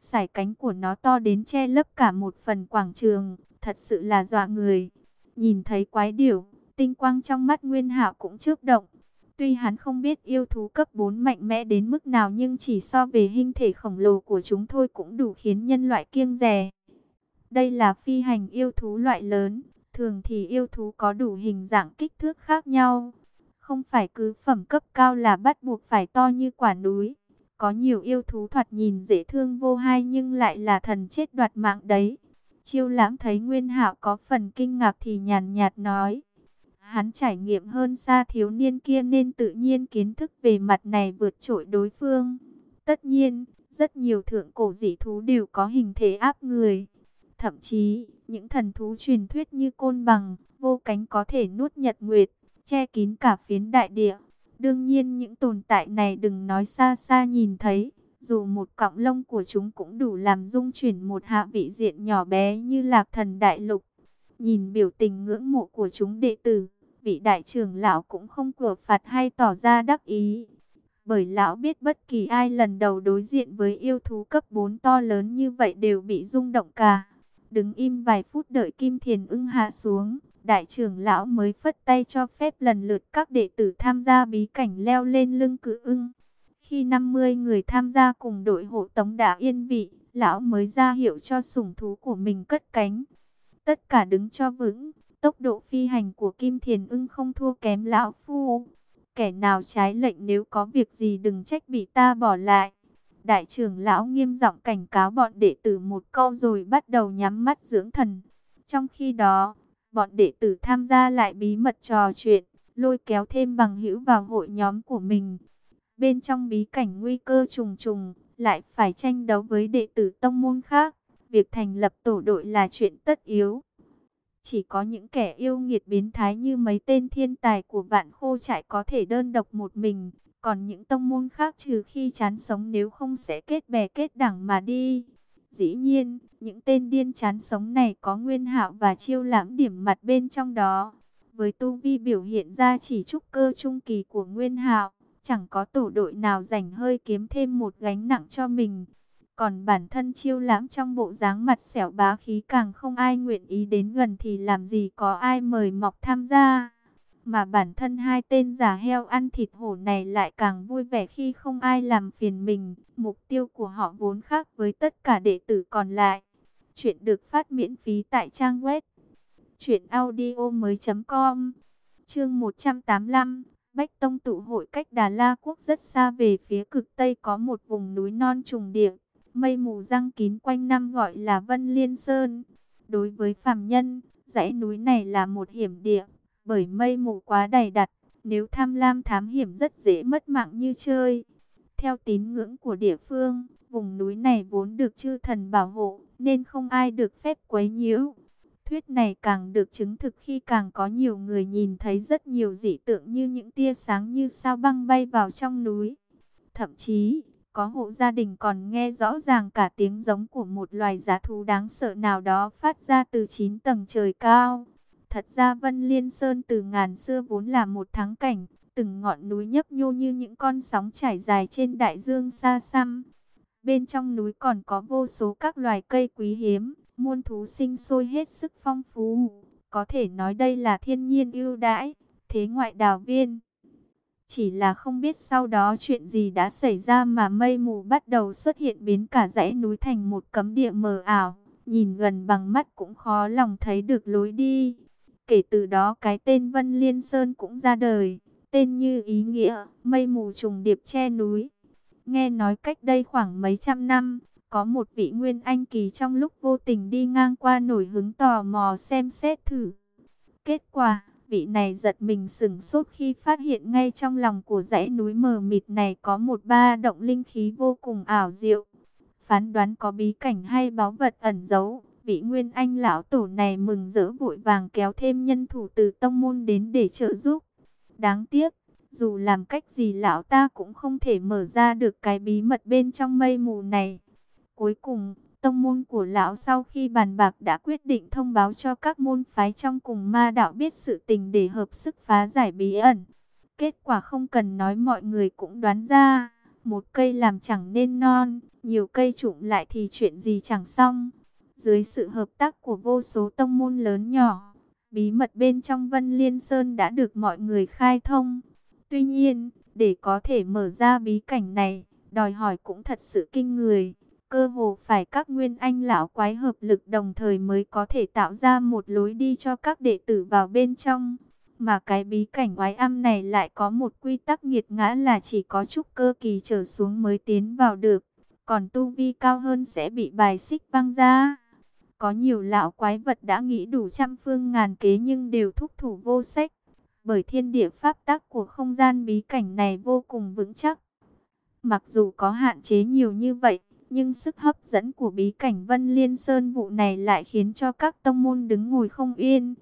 Sải cánh của nó to đến che lấp cả một phần quảng trường. Thật sự là dọa người. Nhìn thấy quái điểu, tinh quang trong mắt Nguyên Hạo cũng chớp động. Tuy hắn không biết yêu thú cấp 4 mạnh mẽ đến mức nào nhưng chỉ so về hình thể khổng lồ của chúng thôi cũng đủ khiến nhân loại kiêng rè. Đây là phi hành yêu thú loại lớn, thường thì yêu thú có đủ hình dạng kích thước khác nhau. Không phải cứ phẩm cấp cao là bắt buộc phải to như quả núi. Có nhiều yêu thú thoạt nhìn dễ thương vô hai nhưng lại là thần chết đoạt mạng đấy. Chiêu lãm thấy Nguyên hạo có phần kinh ngạc thì nhàn nhạt nói. Hắn trải nghiệm hơn xa thiếu niên kia nên tự nhiên kiến thức về mặt này vượt trội đối phương. Tất nhiên, rất nhiều thượng cổ dị thú đều có hình thể áp người. Thậm chí, những thần thú truyền thuyết như côn bằng, vô cánh có thể nuốt nhật nguyệt, che kín cả phiến đại địa. Đương nhiên những tồn tại này đừng nói xa xa nhìn thấy, dù một cọng lông của chúng cũng đủ làm dung chuyển một hạ vị diện nhỏ bé như lạc thần đại lục. Nhìn biểu tình ngưỡng mộ của chúng đệ tử, vị đại trưởng lão cũng không cửa phạt hay tỏ ra đắc ý. Bởi lão biết bất kỳ ai lần đầu đối diện với yêu thú cấp 4 to lớn như vậy đều bị rung động cả. Đứng im vài phút đợi Kim Thiền ưng hạ xuống, đại trưởng lão mới phất tay cho phép lần lượt các đệ tử tham gia bí cảnh leo lên lưng cự ưng. Khi 50 người tham gia cùng đội hộ tống đã yên vị, lão mới ra hiệu cho sủng thú của mình cất cánh. Tất cả đứng cho vững, tốc độ phi hành của Kim Thiền ưng không thua kém lão phu. Kẻ nào trái lệnh nếu có việc gì đừng trách bị ta bỏ lại. Đại trưởng lão nghiêm giọng cảnh cáo bọn đệ tử một câu rồi bắt đầu nhắm mắt dưỡng thần. Trong khi đó, bọn đệ tử tham gia lại bí mật trò chuyện, lôi kéo thêm bằng hữu vào hội nhóm của mình. Bên trong bí cảnh nguy cơ trùng trùng, lại phải tranh đấu với đệ tử tông môn khác. Việc thành lập tổ đội là chuyện tất yếu. Chỉ có những kẻ yêu nghiệt biến thái như mấy tên thiên tài của vạn khô trại có thể đơn độc một mình, còn những tông môn khác trừ khi chán sống nếu không sẽ kết bè kết đảng mà đi. Dĩ nhiên, những tên điên chán sống này có nguyên hạo và chiêu lãm điểm mặt bên trong đó. Với tu vi biểu hiện ra chỉ trúc cơ trung kỳ của nguyên hạo, chẳng có tổ đội nào rảnh hơi kiếm thêm một gánh nặng cho mình. Còn bản thân chiêu lãm trong bộ dáng mặt xẻo bá khí càng không ai nguyện ý đến gần thì làm gì có ai mời mọc tham gia. Mà bản thân hai tên giả heo ăn thịt hổ này lại càng vui vẻ khi không ai làm phiền mình. Mục tiêu của họ vốn khác với tất cả đệ tử còn lại. Chuyện được phát miễn phí tại trang web truyệnaudiomoi.com. Chương 185, Bách Tông tụ hội cách Đà La quốc rất xa về phía cực tây có một vùng núi non trùng điệp, mây mù răng kín quanh năm gọi là Vân Liên Sơn. Đối với phàm nhân, dãy núi này là một hiểm địa, bởi mây mù quá dày đặc, nếu tham lam thám hiểm rất dễ mất mạng như chơi. Theo tín ngưỡng của địa phương, vùng núi này vốn được chư thần bảo hộ, nên không ai được phép quấy nhiễu. Thuyết này càng được chứng thực khi càng có nhiều người nhìn thấy rất nhiều dị tượng như những tia sáng như sao băng bay vào trong núi. Thậm chí, có hộ gia đình còn nghe rõ ràng cả tiếng giống của một loài giá thú đáng sợ nào đó phát ra từ 9 tầng trời cao. Thật ra Vân Liên Sơn từ ngàn xưa vốn là một thắng cảnh, từng ngọn núi nhấp nhô như những con sóng trải dài trên đại dương xa xăm. Bên trong núi còn có vô số các loài cây quý hiếm, muôn thú sinh sôi hết sức phong phú. Có thể nói đây là thiên nhiên ưu đãi, thế ngoại đào viên. Chỉ là không biết sau đó chuyện gì đã xảy ra mà mây mù bắt đầu xuất hiện biến cả dãy núi thành một cấm địa mờ ảo. Nhìn gần bằng mắt cũng khó lòng thấy được lối đi. Kể từ đó cái tên Vân Liên Sơn cũng ra đời. Tên như ý nghĩa, mây mù trùng điệp che núi. Nghe nói cách đây khoảng mấy trăm năm, có một vị nguyên anh kỳ trong lúc vô tình đi ngang qua nổi hứng tò mò xem xét thử. Kết quả, vị này giật mình sửng sốt khi phát hiện ngay trong lòng của dãy núi mờ mịt này có một ba động linh khí vô cùng ảo diệu. Phán đoán có bí cảnh hay báu vật ẩn giấu, vị nguyên anh lão tổ này mừng rỡ vội vàng kéo thêm nhân thủ từ tông môn đến để trợ giúp. Đáng tiếc, dù làm cách gì lão ta cũng không thể mở ra được cái bí mật bên trong mây mù này. Cuối cùng, tông môn của lão sau khi bàn bạc đã quyết định thông báo cho các môn phái trong cùng ma đạo biết sự tình để hợp sức phá giải bí ẩn. Kết quả không cần nói mọi người cũng đoán ra, một cây làm chẳng nên non, nhiều cây trụng lại thì chuyện gì chẳng xong. Dưới sự hợp tác của vô số tông môn lớn nhỏ, bí mật bên trong Vân Liên Sơn đã được mọi người khai thông. Tuy nhiên, để có thể mở ra bí cảnh này, đòi hỏi cũng thật sự kinh người. Cơ hồ phải các nguyên anh lão quái hợp lực đồng thời mới có thể tạo ra một lối đi cho các đệ tử vào bên trong. Mà cái bí cảnh oái âm này lại có một quy tắc nghiệt ngã là chỉ có trúc cơ kỳ trở xuống mới tiến vào được. Còn tu vi cao hơn sẽ bị bài xích văng ra. Có nhiều lão quái vật đã nghĩ đủ trăm phương ngàn kế nhưng đều thúc thủ vô sách. Bởi thiên địa pháp tắc của không gian bí cảnh này vô cùng vững chắc. Mặc dù có hạn chế nhiều như vậy, nhưng sức hấp dẫn của bí cảnh Vân Liên Sơn vụ này lại khiến cho các tông môn đứng ngồi không yên.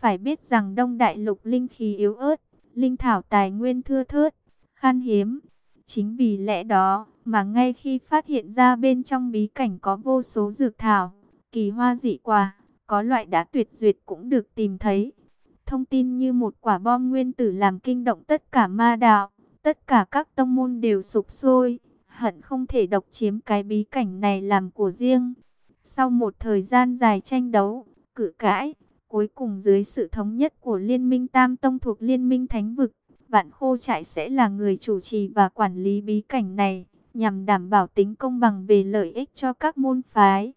Phải biết rằng Đông Đại Lục linh khí yếu ớt, linh thảo tài nguyên thưa thớt, khan hiếm. Chính vì lẽ đó mà ngay khi phát hiện ra bên trong bí cảnh có vô số dược thảo, kỳ hoa dị quả, có loại đã tuyệt duyệt cũng được tìm thấy. Thông tin như một quả bom nguyên tử làm kinh động tất cả ma đạo, tất cả các tông môn đều sụp sôi hận không thể độc chiếm cái bí cảnh này làm của riêng. Sau một thời gian dài tranh đấu, cự cãi, cuối cùng dưới sự thống nhất của Liên minh Tam Tông thuộc Liên minh Thánh Vực, Vạn Khô Trại sẽ là người chủ trì và quản lý bí cảnh này, nhằm đảm bảo tính công bằng về lợi ích cho các môn phái.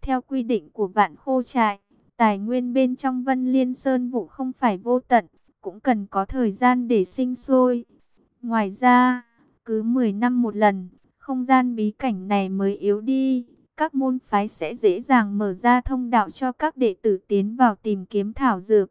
Theo quy định của Vạn Khô Trại, tài nguyên bên trong Vân Liên Sơn vụ không phải vô tận, cũng cần có thời gian để sinh sôi. Ngoài ra, cứ 10 năm một lần, không gian bí cảnh này mới yếu đi. Các môn phái sẽ dễ dàng mở ra thông đạo cho các đệ tử tiến vào tìm kiếm thảo dược.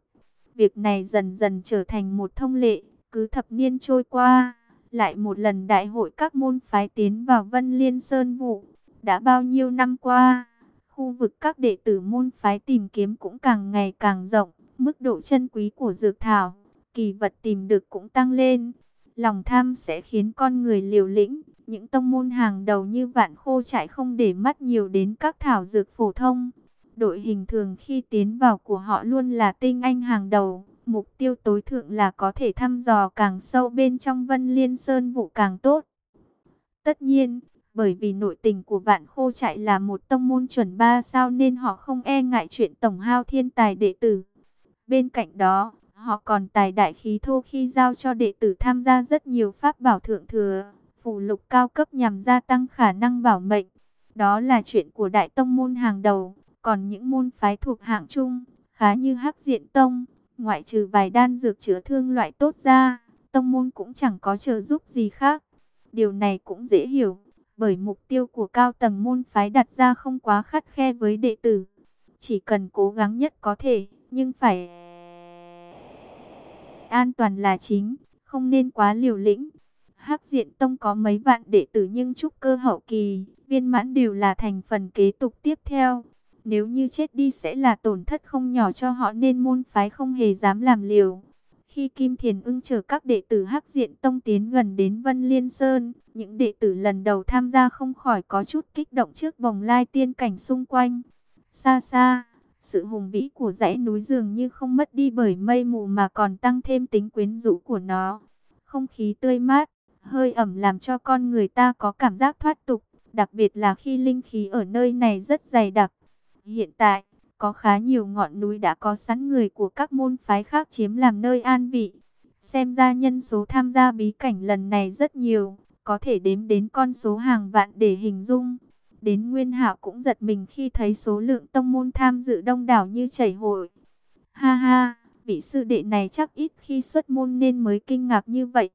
Việc này dần dần trở thành một thông lệ, cứ thập niên trôi qua, lại một lần đại hội các môn phái tiến vào Vân Liên Sơn vụ. Đã bao nhiêu năm qua, khu vực các đệ tử môn phái tìm kiếm cũng càng ngày càng rộng, mức độ chân quý của dược thảo, kỳ vật tìm được cũng tăng lên. Lòng tham sẽ khiến con người liều lĩnh. Những tông môn hàng đầu như vạn khô trại không để mắt nhiều đến các thảo dược phổ thông. Đội hình thường khi tiến vào của họ luôn là tinh anh hàng đầu. Mục tiêu tối thượng là có thể thăm dò càng sâu bên trong vân liên sơn vụ càng tốt. Tất nhiên, bởi vì nội tình của vạn khô trại là một tông môn chuẩn ba sao nên họ không e ngại chuyện tổng hao thiên tài đệ tử. Bên cạnh đó, Họ còn tài đại khí thô khi giao cho đệ tử tham gia rất nhiều pháp bảo thượng thừa, phù lục cao cấp nhằm gia tăng khả năng bảo mệnh. Đó là chuyện của đại tông môn hàng đầu, còn những môn phái thuộc hạng trung, khá như Hắc Diện Tông, ngoại trừ vài đan dược chữa thương loại tốt ra, tông môn cũng chẳng có trợ giúp gì khác. Điều này cũng dễ hiểu, bởi mục tiêu của cao tầng môn phái đặt ra không quá khắt khe với đệ tử. Chỉ cần cố gắng nhất có thể, nhưng phải an toàn là chính, không nên quá liều lĩnh. Hắc diện tông có mấy vạn đệ tử nhưng trúc cơ hậu kỳ, viên mãn đều là thành phần kế tục tiếp theo. Nếu như chết đi sẽ là tổn thất không nhỏ cho họ nên môn phái không hề dám làm liều. Khi Kim Thiền ưng chờ các đệ tử Hắc Diện Tông tiến gần đến Vân Liên Sơn, những đệ tử lần đầu tham gia không khỏi có chút kích động trước vòng lai tiên cảnh xung quanh. Xa xa, sự hùng vĩ của dãy núi dường như không mất đi bởi mây mù mà còn tăng thêm tính quyến rũ của nó. Không khí tươi mát, hơi ẩm làm cho con người ta có cảm giác thoát tục, đặc biệt là khi linh khí ở nơi này rất dày đặc. Hiện tại, có khá nhiều ngọn núi đã có sẵn người của các môn phái khác chiếm làm nơi an vị. Xem ra nhân số tham gia bí cảnh lần này rất nhiều, có thể đếm đến con số hàng vạn để hình dung. Đến Nguyên Hạo cũng giật mình khi thấy số lượng tông môn tham dự đông đảo như chảy hội. Ha ha, vị sư đệ này chắc ít khi xuất môn nên mới kinh ngạc như vậy.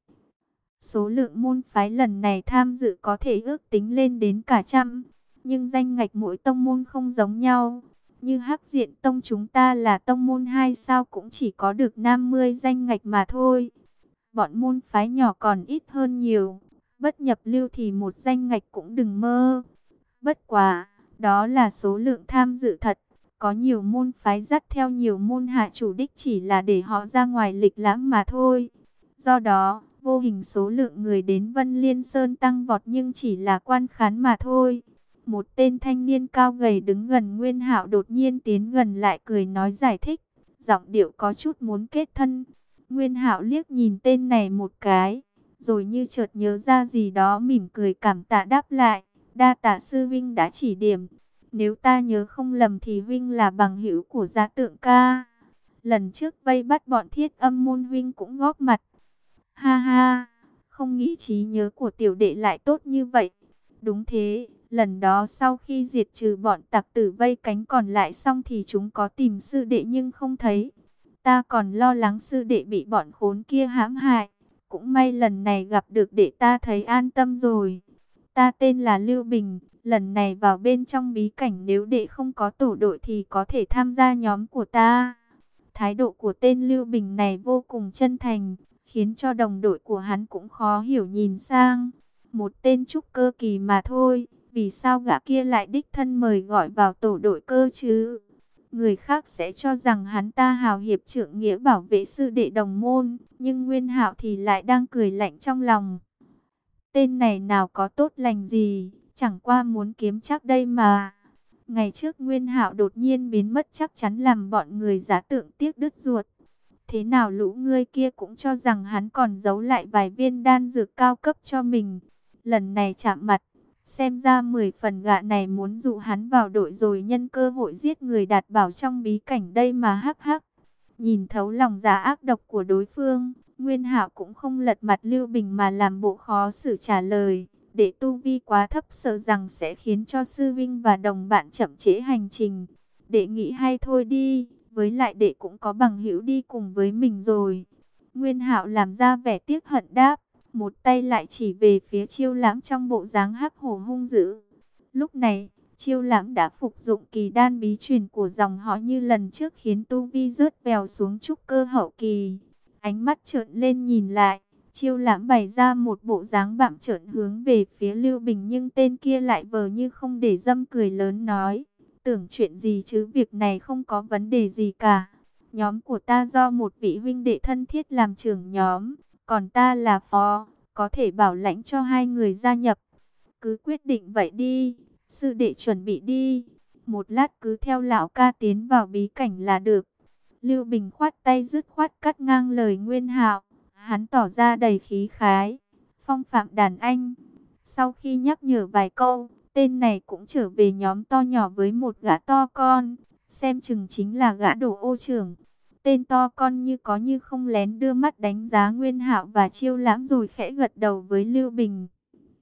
Số lượng môn phái lần này tham dự có thể ước tính lên đến cả trăm, nhưng danh ngạch mỗi tông môn không giống nhau. Như hắc diện tông chúng ta là tông môn hai sao cũng chỉ có được 50 danh ngạch mà thôi. Bọn môn phái nhỏ còn ít hơn nhiều, bất nhập lưu thì một danh ngạch cũng đừng mơ. Bất quá, đó là số lượng tham dự thật. Có nhiều môn phái dắt theo nhiều môn hạ chủ đích chỉ là để họ ra ngoài lịch lãm mà thôi. Do đó, vô hình số lượng người đến Vân Liên Sơn tăng vọt nhưng chỉ là quan khán mà thôi. Một tên thanh niên cao gầy đứng gần Nguyên Hạo đột nhiên tiến gần lại cười nói giải thích, giọng điệu có chút muốn kết thân. Nguyên Hạo liếc nhìn tên này một cái, rồi như chợt nhớ ra gì đó mỉm cười cảm tạ đáp lại, đa tạ sư vinh đã chỉ điểm. Nếu ta nhớ không lầm thì Vinh là bằng hữu của gia tượng ca. Lần trước vây bắt bọn thiết âm môn Vinh cũng góp mặt. Ha ha, không nghĩ trí nhớ của tiểu đệ lại tốt như vậy. Đúng thế, lần đó sau khi diệt trừ bọn tặc tử vây cánh còn lại xong thì chúng có tìm sư đệ nhưng không thấy. Ta còn lo lắng sư đệ bị bọn khốn kia hãm hại. Cũng may lần này gặp được đệ ta thấy an tâm rồi. Ta tên là Lưu Bình, lần này vào bên trong bí cảnh nếu đệ không có tổ đội thì có thể tham gia nhóm của ta. Thái độ của tên Lưu Bình này vô cùng chân thành, khiến cho đồng đội của hắn cũng khó hiểu nhìn sang. Một tên trúc cơ kỳ mà thôi, vì sao gã kia lại đích thân mời gọi vào tổ đội cơ chứ? Người khác sẽ cho rằng hắn ta hào hiệp trưởng nghĩa bảo vệ sư đệ đồng môn, nhưng Nguyên Hạo thì lại đang cười lạnh trong lòng. Tên này nào có tốt lành gì, chẳng qua muốn kiếm chắc đây mà. Ngày trước Nguyên Hạo đột nhiên biến mất chắc chắn làm bọn người giả tượng tiếc đứt ruột. Thế nào lũ ngươi kia cũng cho rằng hắn còn giấu lại vài viên đan dược cao cấp cho mình. Lần này chạm mặt, xem ra 10 phần gạ này muốn dụ hắn vào đội rồi nhân cơ hội giết người đạt bảo trong bí cảnh đây mà hắc hắc. Nhìn thấu lòng giả ác độc của đối phương, Nguyên Hạo cũng không lật mặt Lưu Bình mà làm bộ khó xử trả lời. Để tu vi quá thấp sợ rằng sẽ khiến cho sư vinh và đồng bạn chậm trễ hành trình. đệ nghĩ hay thôi đi, với lại đệ cũng có bằng hữu đi cùng với mình rồi. Nguyên Hạo làm ra vẻ tiếc hận đáp, một tay lại chỉ về phía chiêu lãm trong bộ dáng hắc hổ hung dữ. Lúc này, chiêu lãm đã phục dụng kỳ đan bí truyền của dòng họ như lần trước khiến tu vi rớt vèo xuống trúc cơ hậu kỳ. Ánh mắt trợn lên nhìn lại, chiêu lãm bày ra một bộ dáng bạm trợn hướng về phía Lưu Bình nhưng tên kia lại vờ như không để dâm cười lớn nói. Tưởng chuyện gì chứ việc này không có vấn đề gì cả. Nhóm của ta do một vị huynh đệ thân thiết làm trưởng nhóm, còn ta là phó, có thể bảo lãnh cho hai người gia nhập. Cứ quyết định vậy đi, sư đệ chuẩn bị đi. Một lát cứ theo lão ca tiến vào bí cảnh là được. Lưu Bình khoát tay dứt khoát cắt ngang lời Nguyên Hạo, hắn tỏ ra đầy khí khái, phong phạm đàn anh. Sau khi nhắc nhở vài câu, tên này cũng trở về nhóm to nhỏ với một gã to con, xem chừng chính là gã đổ ô trưởng. Tên to con như có như không lén đưa mắt đánh giá Nguyên Hạo và Chiêu Lãm rồi khẽ gật đầu với Lưu Bình.